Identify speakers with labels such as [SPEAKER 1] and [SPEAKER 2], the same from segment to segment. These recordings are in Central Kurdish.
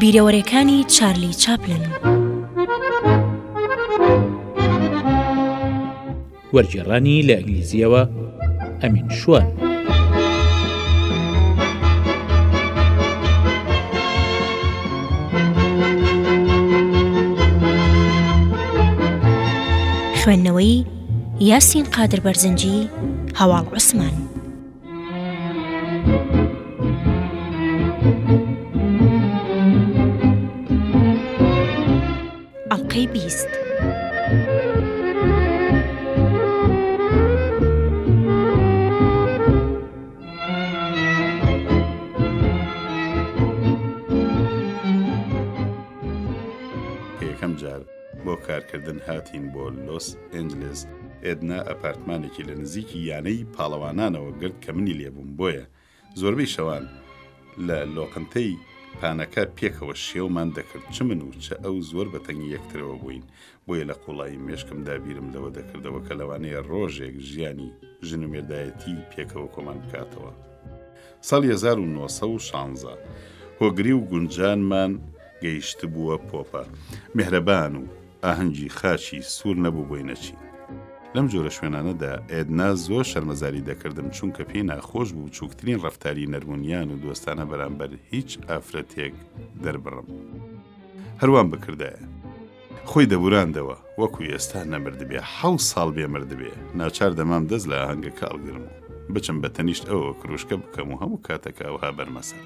[SPEAKER 1] بیرەوەرێکانی چارلی چاپلن
[SPEAKER 2] وەرگێڕانی لە ئینگلیزیەوە، ئەمین شوان.
[SPEAKER 1] خوێندنەوەی یاسین قادر بەرزنجی هەواڵ عوسمان. ئەڵقەی بیست.
[SPEAKER 3] بۆ کارکردن هاتین بۆ لۆس ئەنجلس ئێدنا ئەپارتمانێکی لە نزیکی یانەی پاڵەوانانەوە گرت کە منی لێبووم بۆیە زۆربەی شەوان لە لۆقنتەی پانەکە پێکەوە شێومان دەکرد، چ من و چ ئەو زۆر بە تەنگی یەکترەوە بووین، بۆیە لە قووڵایی مێشکمدا بیرم لەوە دەکردەوە کە لەوانەیە ڕۆژێک ژیانی ژن و مێردایەتی پێکەوە کۆمان بکاتەوە. ساڵی هەزار و نۆ سەد و شانزە هۆگری و گونجانمان گەیشتبووە پۆپە میهرەبان و، ئاهەنگی خاچی سوور نەبوو بۆی نەچین. لەم جۆرە شوێنانەدا ئێدنا زۆر شەرمەزاری دەکردم، چونکە پێی ناخۆش بوو بچووکترین ڕەفتاری نەرمونیان و دۆستانە بەرامبەر هیچ ئافرەتێک دەربڕم. هەروام بکردایە. خۆی دەبوراندەوە وەکو ئێستا نەمردبێ، حەوت ساڵ بێ مردبێ. ناچار دەمام دەست لە ئاهەنگەکە ئەڵگرم و بچم بە تەنیشت ئەوەوە کرووشکە بکەم و هەموو کاتەکە ئەوها بەرمە سەر.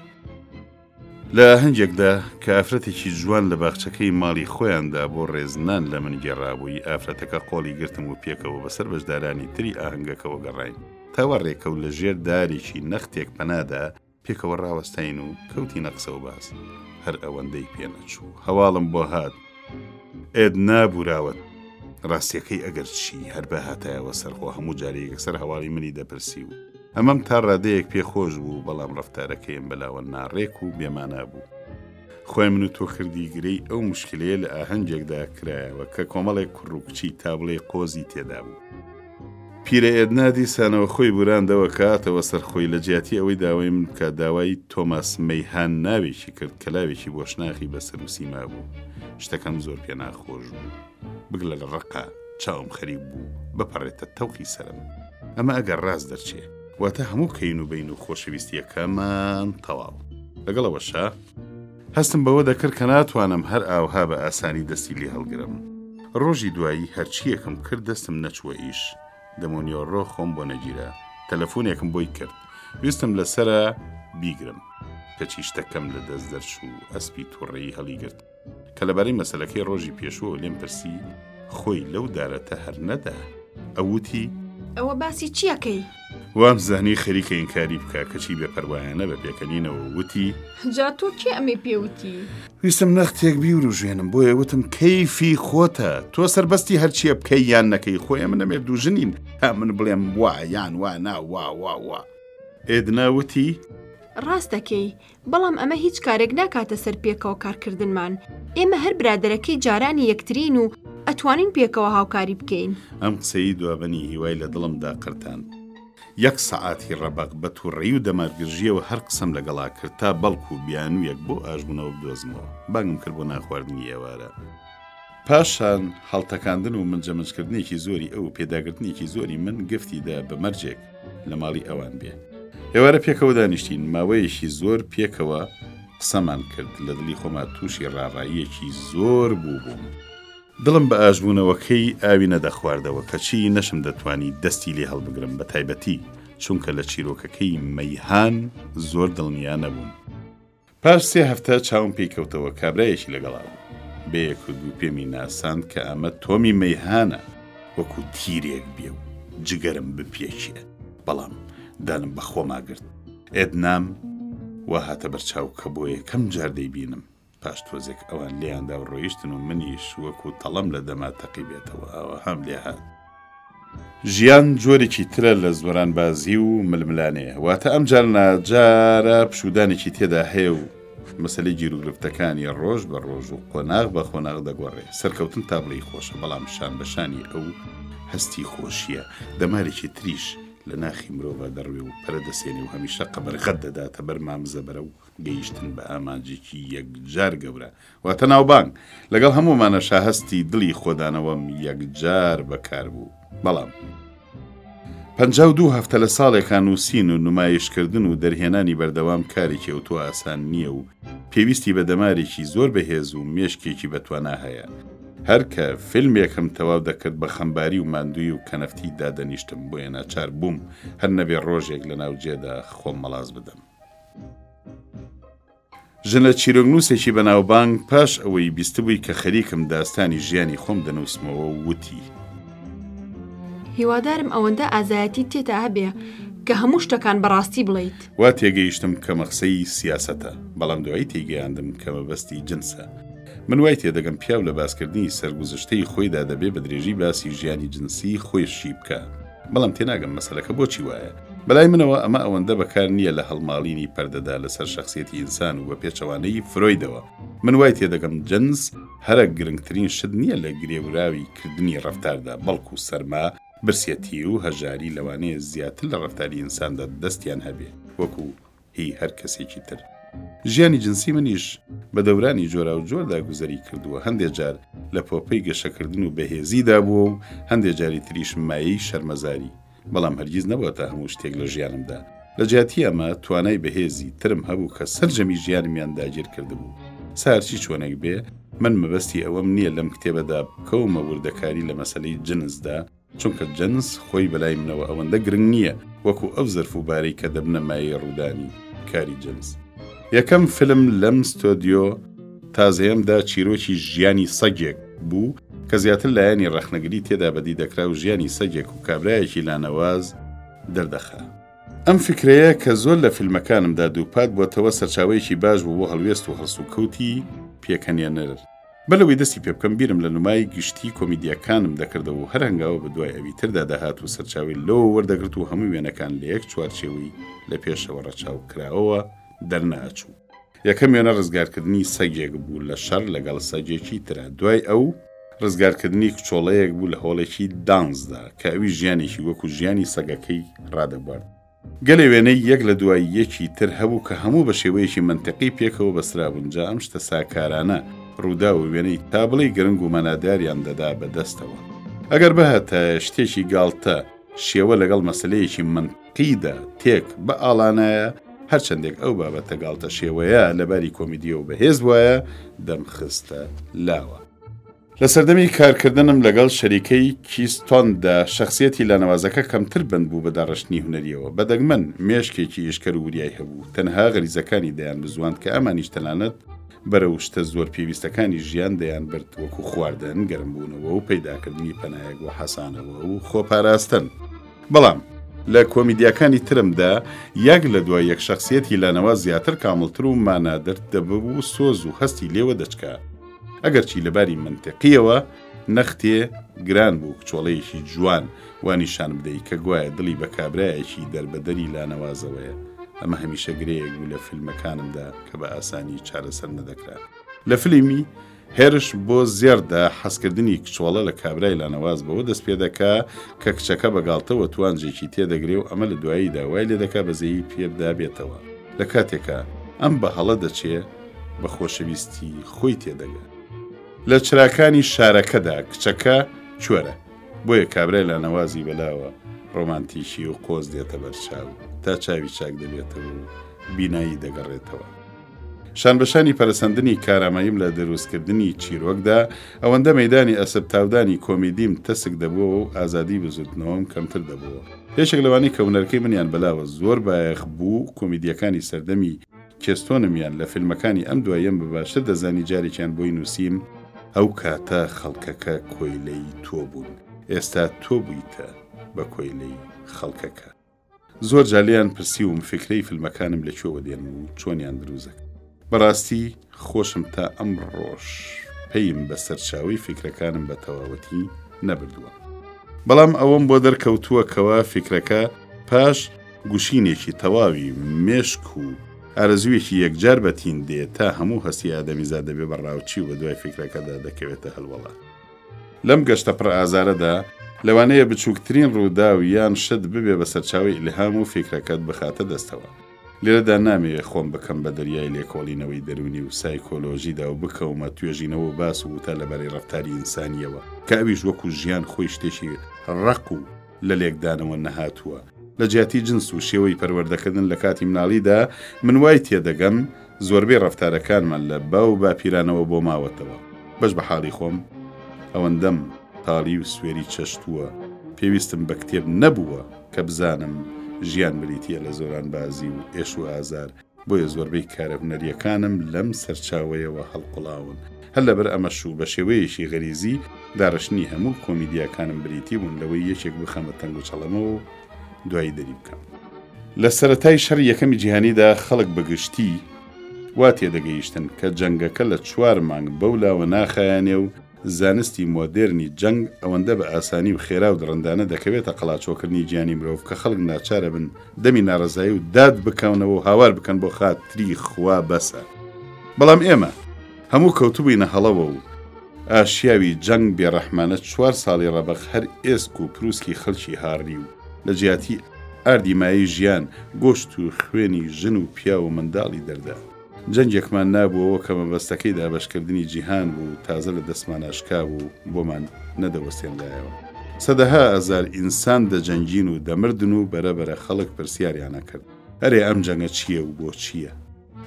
[SPEAKER 3] لە ئاهەنگێکدا کە ئافرەتێکی جوان لە باخچەکەی ماڵی خۆیاندا بۆ ڕێزنان لە من گێڕابووی ئافرەتەکە قۆڵی گرتم و پێکەوە بەسەر بەشدارانی تری ئاهنگەکەەوە گەڕین تاوە ڕێکەوت لە ژێر دارێکی نەختێک پەنادا پێکەوە ڕاوەستین و کەوتی نەقسە و باس هەر ئەوەندەی پێنەچوو هەواڵم بۆ هات ئێد نا بوراوەت. ڕاستیەکەی ئەگەر چی هەر بە هاتایەوە سەر خۆ هەموو جارێ یەکسەر هەواڵی منی دەپرسی و ئەمەم تا ڕادەیەک پێ خۆش بوو بەڵام ڕفتارەکەیم بەلاوە ناڕێک و بێمانا بوو. خۆی من و تۆ کردی گرێی ئەو مشکلەیە لە ئاهەنگێکدا کرایەوە کە کۆمەڵێک کوڕ و کچی تا بڵێ قۆزی تێدا بوو. پیرە ئێدنا دیسانەوە خۆی بوراندەوە کە هاتەوە سەر خۆی لە جیاتی ئەوەی داوای من بکە داوای تۆماس مەیهان ناوێکی کرد کە لاوێکی بۆ شناخی بەسەر و سیما بوو شتەکەم زۆر پێ ناخۆش بوو بگ لە ڕقا چاوم خەریب بوو بپەڕێتە تەوقی سرم ئەمە ئەگەر ڕاست دەرچێ واتە هەموو کەین و بین و خۆشەویستیەکەمان تەواو لەگەڵەوەشە هەستم بەوە دەکرد کە ناتوانم هەر ئاوها بە ئاسانی دەستی لێ هەڵگرم. ڕۆژی دوایی هەرچییەکم کرد دەستم نەچووە ئیش. دەمونیۆڕۆ خۆم بۆ نەگیرا. تەلەفونێکم بۆی کرد. ویستم لە سەرا بیگرم. کەچی شتەکەم لە دەست دەرچوو. ئەسپی توڕەیی هەڵیگرت. کە لەبارەی مەسەلەکەی ڕۆژی پێشووەوە لێم پرسی، خۆی لەو دارە تەهەر نەدا. ئەو وتی.
[SPEAKER 4] ئەوە باسی چی
[SPEAKER 3] ئەکەی؟ وامزانی خەریکە ئینکاری بکە کەچی بێ پەروایانە بە پێکەنینەوە وتی
[SPEAKER 4] جا تۆ کێ ئەمەی پێوتی
[SPEAKER 3] ویستم نەختێک بیوروژێنم بۆیە وتم کەیفی خۆتە تۆ سربەستی هەرچیە بکەی یان نەکەی خۆی من نەمێ دوژنین هە من بڵێم وا یان وا ناوا وا وا ئێدناوتی
[SPEAKER 4] ڕاست دەکەی بەڵام ئەمە هیچ کارێک ناکاتە سەر پێکەوە کارکردنمان، ئێمە هەر برادەرەکەی جارانی یەکترین و ئەتوانین پێکەوە هاوکاری بکەین.
[SPEAKER 3] ئەم قسەی دوابنی هیوای لە دڵمدا قرتاند. یەک سەعاتی ڕەبەق بە تووڕەیی و دەمارگرژییەوە هەر قسەم لەگەڵا کرد تا بەڵکوو بیانوویەک بۆ ئاشبوونەوە بدۆزمەوە. بانگم کرد بۆ نانخواردنی ئێوارە. پاشان هەڵتەکاندن و منجەمنجکردنێکی زۆری ئەو و پێداگرتنێکی زۆری من گفتی دا بە مەرجێک لە ماڵی ئەوان بێ. ئێوارە پێکەوە دانیشتین، ماوەیەکی زۆر پێکەوە قسەمان کرد، لە دڵی خۆما تووشی ڕاڕاییەکی زۆر بووبووم، دڵم بە ئاژبوونەوەکەی ئاوی نەدەخواردەوە، کەچی نەشم دەتوانی دەستی لێ هەڵبگرم بە تایبەتی چونکە لە چیرۆکەکەی مەیهان زۆر دڵنیا نەبووم. پاش سێ هەفتە چاوم پێی کەوتەوە کابرایەکی لەگەڵا بوو. بەیەک و دوو پێمی ناساند کە ئەمە تۆمی مەیهانە. وەکو تیرێک بێ و جگەرم بپێچێ، بەڵام دانم بە خۆما گرت. ئێدنام وا هاتە بەرچاو کە بۆ یەکەم جار دەیبینم. پاش تۆزێک ئەوان لێیان دا و ڕۆیشتن و منیش وەکو تەڵەم لە دەما تەقیبێتەوە ئاوەهام لێ هات. ژیان جۆرێکی ترە لە زۆرانبازی و ململانێ واتە ئەم جار ناجارە پشودانێکی تێدا هەیە و مەسلی گیروگرفتەکانی ڕۆژ بە ڕۆژ و قۆناغ بە قۆناغ دەگۆڕێ سەرکەوتن تا بڵی خۆشە بەڵام شان بەشانی ئەو هەستی خۆشیە دەمارێکی تریش لە ناخی مرۆڤ دەڕوێ و پەرە دەسێنێ و هەمیشە قەبەرغەت دەداتە بەر مامزەبەرە و گەیشتن بە ئامانجێکی یەکجار گەورە واتە ناوبانگ. لەگەڵ هەموو ئەمانەشا هەستی دڵی خۆدانەوەم یەکجار بەکار بوو. بەڵام. پەنجا و دوو هەفتە لە ساڵێکا نووسین و نمایشکردن و دەرهێنانی بەردەوام کارێکی ئەوتۆ ئاسان نییە و پێویستی بە دەمارێکی زۆر بەهێز و مێشکێکی بەتوانا هەیە. هەر کە فیلمێکم تەواو دەکرد بە خەمباری و ماندووی و کەنەفتی دادەنیشتم بۆیە ناچار بووم هەر نەبێ ڕۆژێک لە ناوجێدا خۆم مەڵاس بدەم. ژنە چیرۆکنووسێکی بەناوبانگ پاش ئەوەی بیستبووی کە خەریکم داستانی ژیانی خۆم دەنووسمەوە و وتی.
[SPEAKER 4] هیوادارم ئەوەندە ئازایەتیت تێتا هەبێ کە هەموو شتەکان بە ڕاستی بڵێیت.
[SPEAKER 3] وا تێگەیشتم کە مەخسەی سیاسەتە، بەڵام دوایی تێیگەیاندم کە مەبەستی جنسە. من وای تێدەگەم پیاو لە باسکردنی سەرگوزشتەی خۆیدا دەبێ بە درێژی باسی ژیانی جنسیی خۆیشی بکا. بەڵام تێناگەم مەسەلەکە بۆچی وایە؟ بەلای منەوە ئەمە ئەوەندە بەکار نییە لە هەڵماڵینی پەردەدا لەسەر شەخسیەتی ئینسان و بەپێچەوانەی فرۆیدەوە من وای تێدەگەم جنس هەرە گرنگترین شت نییە لە گرێوراوی کردنی ڕەفتاردا بەڵکو سەرما، برسیەتی و هەژاری لەوانەیە زیاتر لە ڕەفتاری ئینساندا دەستیان هەبێ وەکو هی هەر کەسێکی تر. ژیانی جنسی منیش بە دەورانی جۆراوجۆردا گوزەری کردووە، هەندێ جار لە پۆپەی گەشەکردن و بەهێزیدا بووە و هەندێ جاری تریش مایەی شەرمەزاری، بەڵام هەرگیز نەبووەتە هەموو شتێک لە ژیانمدا. لە جیاتی ئەمە، توانای بەهێزی ترم هەبوو کە سەرجەمی ژیانمیان داگیر کردبوو. سا هەرچی چۆنێک بێ، من مەبەستی ئەوەم نییە لەم کتێبەدا بکەومە وردەکاری لە مەسەلەی جنسدا، چونکە جنس خۆی بەلای منەوە ئەوەندە گرنگ نییە وەکو ئەو زەرف و بارەی کە دەبنە مایەی ڕوودانی کاری جنس. یەکەم فیلم لەم ستۆدیۆ تازەیەمدا چیرۆکی ژیانی سەگێک بوو کە زیاتر لایەنی ڕەخنەگری تێدا بەدی دەکرا و ژیانی سەگێک و کابرایەکی لانەواز دەردەخا. ئەم فیکرەیە کە زۆر لە فیلمەکانمدا دووپات بۆتەوە سەرچاوەیەکی باش بوو بۆ هەڵوێست و هەڵسوکەوتی پێکەنێنەر بەر لەوەی دەستی پێ بکەم بیرم لە نمای گشتی کۆمیدیاکانم دەکردەوە و هەر هەنگاوە بە دوای ئەوی تردا دەهات و سەرچاوەی لەوە وەردەگرت و هەموو وێنەکان لە یەک چوارچێوەی لە پێشەوە ڕەچاو کراوەوە دەرنەئەچوو. یەکەم وێنە ڕزگارکردنی سەگێک بوو لە شەڕ لەگەڵ سەگێکی ترا، دوای ئەو ڕزگارکردنی کچۆڵەیەک بوو لە هۆڵێکی دانسدا کە ئەویش ژیانێکی وەکو ژیانی سەگەکەی ڕادەبوارد. گەلێ وێنەی یەک لە دوای یەکی تر هەبوو کە هەموو بە شێوەیەکی مەنتقی پێکەوە بەسترابوون، جا ئەم شتە ساکارانە، ڕووداو و وێنەی تا بڵێی گرنگ و مەناداریان دەدا بە دەستەوە. ئەگەر بهتە شتێکی گاڵتە شێوە لەگەڵ مەسەلەیەکی مەنتقیدا تێک بئاڵانایە، هەر چەندێک ئەو بابەتە گاڵتە شێوەیە لە باری کۆمیدییەوە بەهێز بوایە، دەمخستە لاوە. لە سەردەمی کارکردنم لەگەڵ شەریکەی کیستۆندا شخصیەتی لانەوازەکە کەمتر بند بوو بە داڕشتنی هونەریەوە بە دەگمەن مێشکێکی ئیشکەر و وریای هەبوو تەنها غەریزەکانی دەیان بزواند کە ئەمانیش تەنانەت بەرەو شتە زۆر پێویستەکانی ژیان دەیان برد وەکو خواردن گەرم بوونەوە و پەیداکردنی پەنایەک بۆ حەسانەوە و خۆپاراستن بەڵام لە کۆمیدیاکانی ترمدا یەک لە دوای یەک شخصیەتی لانەوە زیاتر کامڵتر و مانادرد دەبوو سۆز و هەستی لێوە دەچکە ئەگەرچی لەباری مەنتێقییەوە نەختێ گران بوو کچۆڵەیەکی جوان وا نیشان بدەی کە گوایە دڵی بە کابرایەکی دەربەدەری لانەوازەوەیە، ئەمە هەمیشە گرێیەک بوو لە فیلمەکانمدا کە بە ئاسانی چارەسەر نەدەکرا. لە فلیمی، هێرش بۆ زێڕ، دا حەزکردنی کچۆڵە لە کابرای لانەواز بەوە دەست پێ دەکا کە کچەکە بە گاڵتەوە توانجێکی تێ دەگرێ و ئەمە لە دواییدا وای لێ دەکا بەزەیی پێ بدا بێتەوە لە کاتێکا ئەم بە هەڵە دەچێ بە خۆشەویستی خۆی تێدەگات. لە چراکانی شارەکەدا کچەکە کۆرە، بۆیە کابرای لانەوازی بەلاوە ڕۆمانتیکی و قۆز دێتە بەرچاو، تا چاوی چاک دەبێتەوە و بینایی دەگەڕێتەوە. شانبەشانی پەرەسەندنی کارامەیم لە دروستکردنی چیرۆکدا، ئەوەندە مەیدانی ئەسپ تاودانی کۆمیدیم تەسک دەبووەوە و ئازادی بزووتنەوەم کەمتر دەبۆوە. یەکێک لەوانەی کە هونەرەکەی منیان بەلاوە زۆر بایەخ بوو، کۆمیدییەکانی سەردەمی. چێستۆنم یان لە فیلمەکانی ئەم دواییەم بە باشتر دەزانی جارێکیان بۆی نووسیم. ئەو کاتە خەڵکەکە کۆیلەی تۆ بوون ئێستا تۆ بوویتە بە کۆیلەی خەڵکەکە. زۆر جار لێیان پرسیوم فیکرەی فیلمەکانم لە کوێوە دێن و چۆنیان دروست دەکەن. بەڕاستی خۆشم تا ئەمڕۆش پەیم بە سەرچاوەی فیکرەکانم بە تەواوەتی نەبردووە. بەڵام ئەوەم بۆ دەرکەوتووە کەوا فیکرەکە پاش. گوشینێکی تەواوی مێشک و ئارەزوویەکی یەکجار بەتین دێ تا هەموو هەستی ئادەمیزاد دەبێ بە ڕاوچی و بەدوای فیکرەکەدا دەکەوێتە هەلوەڵە. لەم گەشتە پڕ ئازارەدا، لەوانەیە بچووکترین ڕووداو یان شت ببێ بە سەرچاوەی ئیلهام و فیکرەکەت بخاتە دەستەوە. لێرەدا نامەوێ خۆم بکەم بە دەریای لێکۆڵینەوەی دەروونی و سایکۆلۆژیدا و بکەومە توێژینەوە و باس و ووتار لەبارەی ڕەفتاری ئینسانییەوە کە ئەویش وەکوو ژیان خۆی شتێکی ڕەق و لە لێکدانەوە نەهاتووە. لە جیاتی جنس و شێوەی پەروەردەکردن لە کاتی مناڵیدا، من وای تێدەگەم زۆربەی ڕەفتارەکانمان لە باو و باپیرانەوە بۆ ماوەتەوە. بەش بە حاڵی خۆم، ئەوەندەم تاڵی و سوێری چەشتووە، پێویستم بە کتێب نەبووە کە بزانم ژیان بریتییە لە زۆرانبازی و ئێش و ئازار، بۆیە زۆربەی کارە هونەرییەکانم لەم سەرچاوەیەوە هەڵقوڵاون. هەر لەبەر ئەمەش و بە شێوەیەکی غەریزی، دارشتنی هەموو کۆمیدیاکانم بریتی بوون لەوەی یەکێک بخەمە تەنگوچەڵەمەوە و دوایی دەری بکەم. لە سەرەتای شەڕی یەکەمی جیهانیدا خەڵک بە گشتی وا تێدەگەیشتن کە جەنگەکە لە چوار مانگ بەو لاوە ناخایەنێ و، زانستی مۆدێرنی جەنگ ئەوەندە بە ئاسانی و خێرا و دڕندانە دەکەوێتە قەڵاچۆکردنی گیانی مرۆڤ کە خەڵک ناچارەبن دەمی ناڕەزایی و داد بکەونەوە و هاوار بکەن بۆ خاتری خوا بەسە. بەڵام ئێمە هەموو کەوتبووینە هەڵەوە و ئاشیاوی جەنگ بێڕەحمانە چوار ساڵی ڕەبەق هەر ئێسک و پروسکی خەڵکی هاڕی و لە جیاتی ئاردی مایەی ژیان گۆشت و خوێنی ژن و پیاو و منداڵی دەردا. جەنگێکمان نابووەوە کە مەبەستەکەی دابەشکردنی جیهان بوو، تازە لە دەستمانا شکابوو، بۆمان نەدەوەستێنرایەوە. سەدەها ئەزار ئینسان دەجەنگین و دەمردن و بەرە بەرە خەڵک پرسیاریان ئەکرد، ئەرێ ئەم جەنگە چییە و بۆچییە؟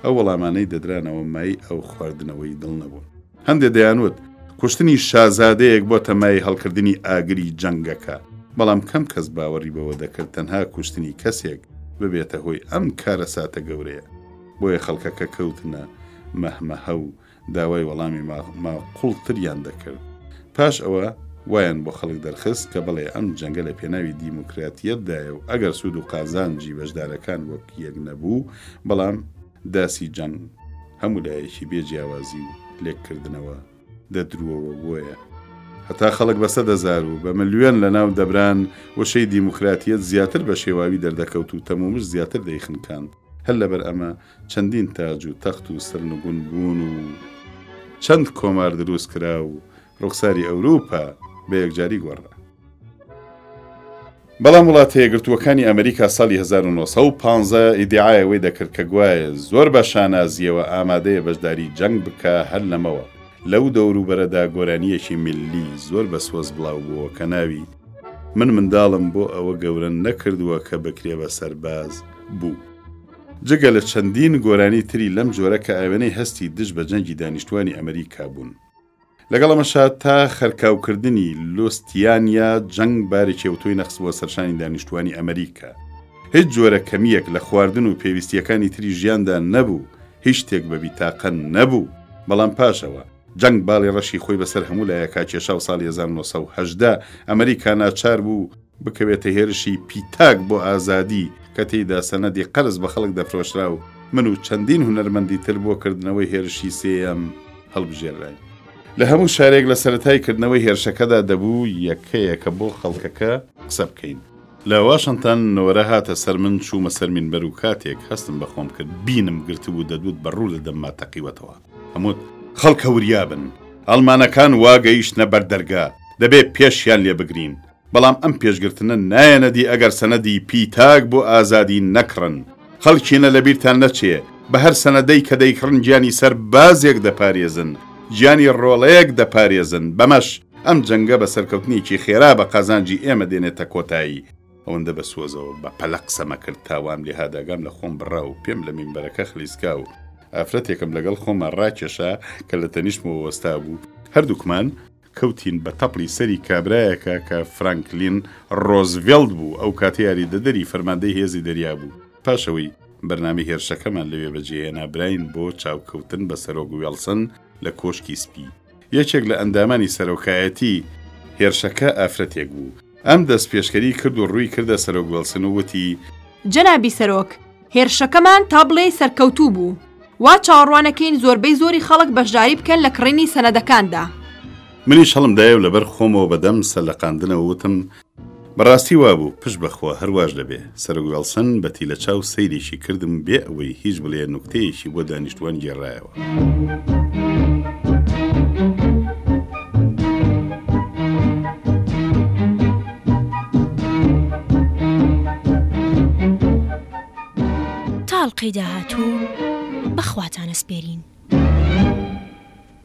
[SPEAKER 3] ئەو وەڵامانەی دەدرانەوە مایەی ئەو خواردنەوەی دڵ نەبوون. هەندێ دەیانوت، کوشتنی شازادەیەک بۆتە مایەی هەڵکردنی ئاگری جەنگەکە، بەڵام کەم کەس باوەڕی بەوە دەکرد تەنها کوشتنی کەسێک ببێتە هۆی ئەم کارەساتە گەورەیە. بۆیە خەڵکەکە کەوتنە مەهمەهە و داوای وەڵامی ماقوڵتریان دەکرد. پاش ئەوە وایان بۆ خەڵک دەرخست کە بەڵێ ئەم جەنگە لە پێناوی دیموکراتیەتدایە و ئەگەر سوود و قازانجی بەشدارەکان وەک یەک نەبوو، بەڵام داسی جەنگ هەموو لایەکی بێ جیاوازی و لێککردنەوە، دەدروەوە بۆیە هەتا خەڵک بە سەد هەزار و بە ملیۆن لە ناو دەبران وشەی دیموکراتیەت زیاتر بە شێواوی دەردەکەوت و تەمومژ زیاتر دەیخنکاند هەر لەبەر ئەمە چەندین تاج و تەخت و سەرنگون بوون و چەند کۆمار دروست کرا و ڕوخساری ئەوروپا بە یەکجاری گۆڕرا. بەڵام وڵاتەیەکگرتووەکانی ئەمریکا ساڵی هەزار و نۆ سەد و پازدە ئیدیعای ئەوەی دەکرد کە گوایە زۆر بە شانازییەوە ئامادەیە بەشداری جەنگ بکا هەر لەمەوە لەو دەوروبەرەدا گۆرانییەکی میللی زۆر بە سۆز بڵاو بووە کە ناوی من منداڵم بۆ ئەوە گەورە نەکردووە کە بکرێ بە سەرباز بوو. جگە لە چەندین گۆرانی تری لەم جۆرە کە ئاوێنەی هەستی دژ بە جەنگی دانیشتووانی ئەمریکا بوون. لەگەڵ ئەمەشا تا خەرکاوکردنی لۆستیانیا جەنگ بارێکی ئەوتۆی نەخستبووە سەرشانی دانیشتوانی ئەمریکا. هیچ جۆرە کەمییەک لە خواردن و پێویستییەکانی تری ژیاندا نەبوو، هیچ شتێک بە بیتاقە نەبوو. بەڵام پاش ئەوە، جەنگ باڵی ڕەشی خۆی بەسەر هەموو لایەکا کێشا و ساڵی هەزار و نۆ سەد و هەژدە ئەمریکا ناچار بوو، بکەوێتە هێرشی پیتاک بۆ ئازادی کە تێیدا سەنەدی قەرز بە خەڵک دەفرۆشرا و من و چەندین هونەرمەندی تر بۆ کردنەوەی هێرشی سێیەم هەڵبژێرراین. لە هەموو شارێک لە سەرەتای کردنەوەی هێرشەکەدا دەبوو یەکە یەکە بۆ خەڵکەکە قسە بکەین. لە واشنتن نۆرە هاتە سەر من، چوومە سەر مینبەر و کاتێک هەستم بە خۆم کرد بینم گرتبوو دەدوت بە ڕوو لە دەمما تەقیوەتەوە. ئەموت، خەڵکە وریا بن، ئەڵمانەکان وا گەیشتنە بەر دەرگا، دەبێ پێشیان لێ بگرین. بەڵام ئەم پێشگرتنە نایەنە دی ئەگەر سەنەدی پی تاک بۆ ئازادی نەکڕن. خەڵکینە لەبیرتان نەچێ بە هەر سەنەدەی کە دەیکڕن گیانی سەر بازێک دەپارێزن، گیانی ڕۆڵەیەک دەپارێزن، بەمەش ئەم جەنگە بە سەرکەوتنێکی خێرا بە قازانجی ئێمە دێنێتە کۆتایی. ئەوەندە بە سۆزەوە بە پەلە قسەمە کرد تا وام لێ هات ئاگام لە خۆم بڕا و پێم لە مینبەرەکە خلیسکا و ئافرەتێکم لەگەڵ خۆما ڕاکێشا کە لە تەنیشتمەوە وەستابوو، هەردووکمان کەوتین بە تەپڵی سەری کابرایەکا کە فرانکلین ڕۆزڤێڵت بوو، ئەو کاتە یاریدەدەری فەرماندەی هێزی دەریا بوو. پاش ئەوەی بەرنامەی هێرشەکەمان لەوێ بەجێهێنا، براین بۆ چاوکەوتن بە سەرۆک وێڵسن لە کۆشکی سپی. یەکێک لە ئەندامانی سەرۆکایەتی هێرشەکە ئافرەتێک بوو. ئەم دەستپێشکەری کرد و ڕووی کردە سەرۆک وێڵسن و وتی.
[SPEAKER 4] جەنابی سەرۆک، هێرشەکەمان تا بڵێی سەرکەوتوو بوو. وا چاوەڕوانەکەین زۆربەی زۆری خەڵک بەشداری بکەن لە کڕینی سەنەدەکاندا.
[SPEAKER 3] منیش هەڵم دایە و لەبەر خۆمەوە بەدەم سەلەقاندنەوە وتم، بەڕاستی وابوو، پشت بەخوا هەر واش دەبێ. سەر وێڵسن بە تیلەچاو سەیرێکی کردم بێ ئەوەی هیچ بڵێ نوکتەیەکی بۆ دانیشتووان گێڕایەوە.
[SPEAKER 1] تا ئەڵقەی داهاتوو بەخواتان ئەسپێرین.